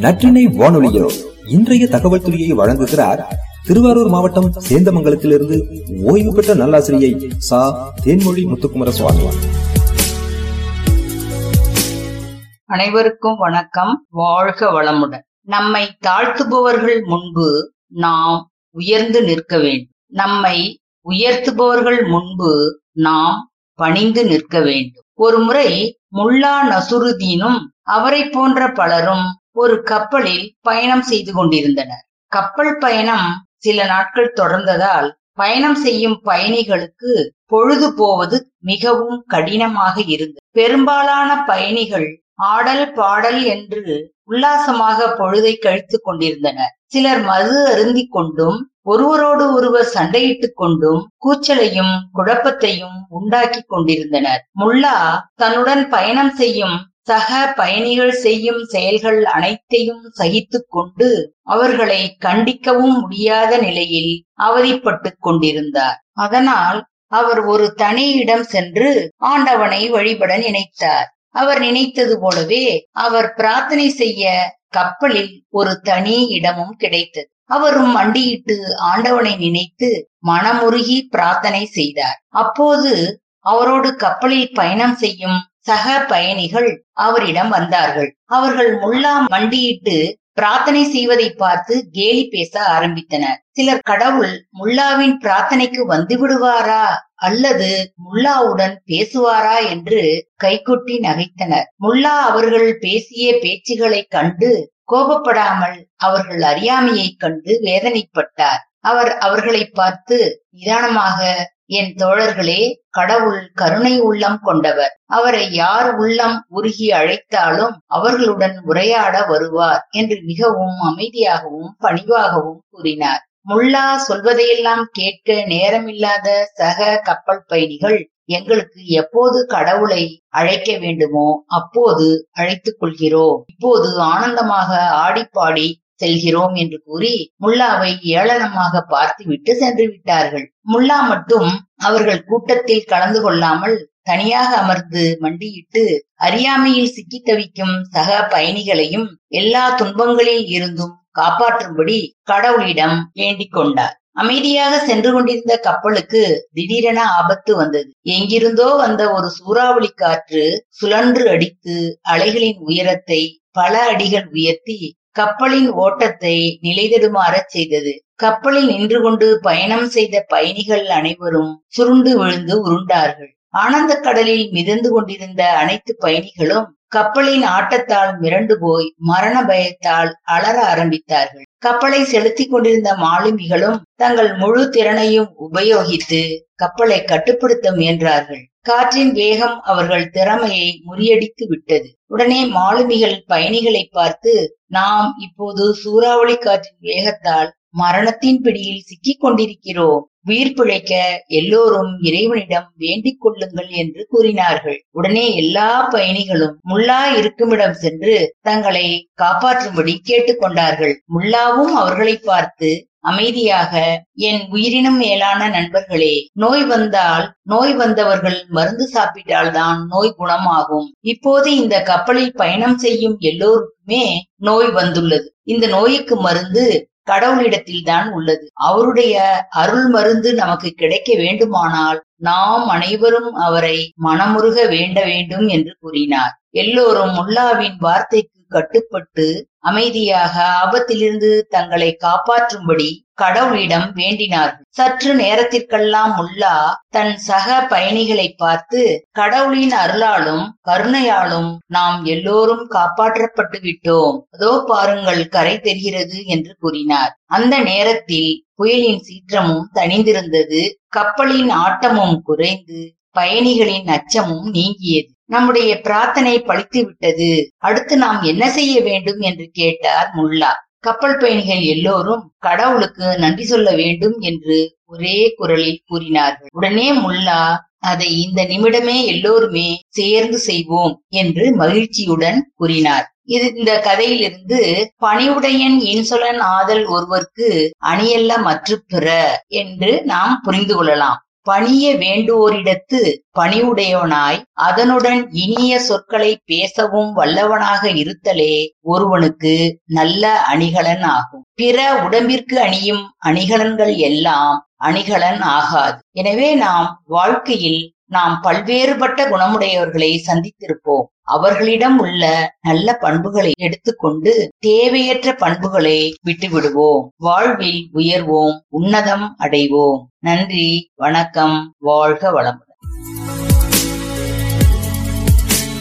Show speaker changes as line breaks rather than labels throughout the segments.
நற்றினை வானொலியோ இன்றைய தகவல் துறையை வழங்குகிறார் திருவாரூர் மாவட்டம் சேந்தமங்கலத்திலிருந்து ஓய்வு பெற்ற நல்லாசிரியை சா. தேன்மொழி முத்துக்குமர சுவாமி
அனைவருக்கும் வணக்கம். வாழ்க வளமுடன். நம்மை தாழ்த்துபவர்கள் முன்பு நாம் உயர்ந்து நிற்க வேண்டும். நம்மை உயர்த்துபவர்கள் முன்பு நாம் பணிந்து நிற்க வேண்டும். ஒரு முறை முல்லா நசுருதீனும் அவரை போன்ற பலரும் ஒரு கப்பலில் பயணம் செய்து கொண்டிருந்தனர். கப்பல் பயணம் சில நாட்கள் தொடர்ந்ததால் பயணம் செய்யும் பயணிகளுக்கு பொழுது போவது மிகவும் கடினமாக இருந்தது. பெரும்பாலான பயணிகள் ஆடல் பாடல் என்று உல்லாசமாக பொழுதை கழித்துக் கொண்டிருந்தனர். சிலர் மது அருந்திக் கொண்டும் ஒருவரோடு ஒருவர் சண்டையிட்டுக் கொண்டும் கூச்சலையும் குழப்பத்தையும் உண்டாக்கிக் கொண்டிருந்தனர். முல்லா தன்னுடன் பயணம் செய்யும் சக பயணிகள் செய்யும் செயல்கள் அனைத்தையும் சகித்துக் கொண்டு அவர்களை கண்டிக்கவும் முடியாத நிலையில் அவதிப்பட்டுக் கொண்டிருந்தார். அதனால் அவர் ஒரு தனி இடம் சென்று ஆண்டவனை வழிபட நினைத்தார். அவர் நினைத்தது போலவே அவர் பிரார்த்தனை செய்ய கப்பலில் ஒரு தனி இடமும் கிடைத்தது. அவரும் மண்டியிட்டு ஆண்டவனை நினைத்து மனமுருகி பிரார்த்தனை செய்தார். அப்போது அவரோடு கப்பலில் பயணம் செய்யும் சக பயணிகள் அவரிடம் வந்தார்கள். அவர்கள் முல்லா மண்டியிட்டு பிரார்த்தனை செய்வதை பார்த்து கேலி பேச ஆரம்பித்தனர். சிலர் கடவுள் முல்லாவின் பிரார்த்தனைக்கு வந்து விடுவாரா அல்லது முல்லாவுடன் பேசுவாரா? என்று கைகொட்டி நகைத்தனர். முல்லா அவர்கள் பேசிய பேச்சுகளை கண்டு கோபப்படாமல் அவர்கள் அறியாமையை கண்டு வேதனைப்பட்டார். அவர் அவர்களை பார்த்து நிதானமாக என் தோழர்களே கடவுள் கருணை உள்ளம் கொண்டவர். அவரை யார் உள்ளம் உருகி அழைத்தாலும் அவர்களுடன் உரையாட வருவார் என்று மிகவும் அமைதியாகவும் பணிவாகவும் கூறினார். முல்லா சொல்வதையெல்லாம் கேட்க நேரமில்லாத சக கப்பல் பயணிகள் எங்களுக்கு எப்போது கடவுளை அழைக்க வேண்டுமோ அப்போது அழைத்துக் கொள்கிறோம். இப்போது ஆனந்தமாக ஆடிப்பாடி செல்கிறோம் என்று கூறி முல்லாவை ஏளனமாக பார்த்துவிட்டு சென்று விட்டார்கள். முல்லா மட்டும் அவர்கள் கூட்டத்தில் கலந்து கொள்ளாமல் தனியாக அமர்ந்து மண்டியிட்டு அறியாமையில் சிக்கி தவிக்கும் சக பயணிகளையும் எல்லா துன்பங்களில் இருந்தும் காப்பாற்றும்படி கடவுளிடம் வேண்டிக் கொண்டார். அமைதியாக சென்று கொண்டிருந்த கப்பலுக்கு திடீரென ஆபத்து வந்தது. எங்கிருந்தோ வந்த ஒரு சூறாவளி காற்று சுழன்று அடித்து அலைகளின் உயரத்தை பல அடிகள் உயர்த்தி கப்பலின் ஓட்டத்தை நிலைதடுமாறச் செய்தது. கப்பலில் நின்று கொண்டு பயணம் செய்த பயணிகள் அனைவரும் சுருண்டு விழுந்து உருண்டார்கள். ஆனந்த கடலில் மிதந்து கொண்டிருந்த அனைத்து பயணிகளும் கப்பலின் ஆட்டத்தால் மிரண்டு போய் மரண பயத்தால் அலற ஆரம்பித்தார்கள். கப்பலை செலுத்திக் கொண்டிருந்த மாலுமிகளும் தங்கள் முழு திறனையும் உபயோகித்து கப்பலை கட்டுப்படுத்த முயன்றார்கள். காற்றின் வேகம் அவர்கள் திறமையை முறியடித்து விட்டது. உடனே மாலுமிகள் பயணிகளை பார்த்து நாம் இப்போது சூறாவளி காற்றின் வேகத்தால் மரணத்தின் பிடியில் சிக்கிக் கொண்டிருக்கிறோம். உயிர் பிழைக்க எல்லோரும் இறைவனிடம் வேண்டிக் கொள்ளுங்கள் என்று கூறினார்கள். உடனே எல்லா பயணிகளும் முல்லா இருக்குமிடம் சென்று தங்களை காப்பாற்றும்படி கேட்டுக்கொண்டார்கள் முல்லாவும் அவர்களை பார்த்து அமைதியாக என் உயிரினும் மேலான நண்பர்களே நோய் வந்தால் நோய் வந்தவர்கள் மருந்து சாப்பிட்டால்தான் நோய் குணமாகும். இப்போது இந்த கப்பலில் பயணம் செய்யும் எல்லோருக்குமே நோய் வந்துள்ளது. இந்த நோய்க்கு மருந்து கடவுளிடத்தில் தான் உள்ளது. அவருடைய அருள் மருந்து நமக்கு கிடைக்க வேண்டுமானால் நாம் அனைவரும் அவரை மனமுருக வேண்ட வேண்டும் என்று கூறினார். எல்லோரும் முல்லாவின் வார்த்தைக்கு கட்டுப்பட்டு அமைதியாக ஆபத்திலிருந்து தங்களை காப்பாற்றும்படி கடவுளிடம் வேண்டினார்கள். சற்று நேரத்திற்கெல்லாம் முல்லா தன் சக பயணிகளை பார்த்து கடவுளின் அருளாலும் கருணையாலும் நாம் எல்லோரும் காப்பாற்றப்பட்டு விட்டோம். அதோ பாருங்கள் கரை தெரிகிறது என்று கூறினார். அந்த நேரத்தில் புயலின் சீற்றமும் தணிந்திருந்தது. கப்பலின் ஆட்டமும் குறைந்து பயணிகளின் அச்சமும் நீங்கியது. நம்முடைய பிரார்த்தனை பழித்து விட்டது. அடுத்து நாம் என்ன செய்ய வேண்டும் என்று கேட்டார் முல்லா. கப்பல் பயணிகள் எல்லோரும் கடவுளுக்கு நன்றி சொல்ல வேண்டும் என்று ஒரே குரலில் கூறினார்கள். உடனே முல்லா அதை இந்த நிமிடமே எல்லோருமே சேர்ந்து செய்வோம் என்று மகிழ்ச்சியுடன் கூறினார். இது இந்த கதையிலிருந்து பணிவுடையன் இன்சொலன் ஆதல் ஒருவர்க்கு அணியல்ல மற்ற பிற என்று நாம் புரிந்து கொள்ளலாம். பணிய வேண்டுவோரிடத்து பணிவுடையவனாய் அதனுடன் இனிய சொற்களை பேசவும் வல்லவனாக இருத்தலே ஒருவனுக்கு நல்ல அணிகலன் ஆகும். பிற உடம்பிற்கு அணியும் அணிகலன்கள் எல்லாம் அணிகலன் ஆகாது. எனவே நாம் வாழ்க்கையில் நாம் பல்வேறுபட்ட குணமுடையவர்களை சந்தித்திருப்போம். அவர்களிடம் உள்ள நல்ல பண்புகளை எடுத்துக்கொண்டு தேவையற்ற பண்புகளை விட்டுவிடுவோம். வாழ்வில் உயர்வோம் உன்னதம் அடைவோம். நன்றி வணக்கம் வாழ்க வளமுடன்.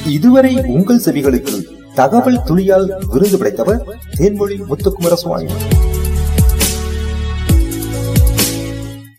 இதுவரை உங்கள் செவிகளுக்கு தகவல் துளியால் விருது படைத்தவர் தேன்மொழி முத்துக்குமார சுவாமி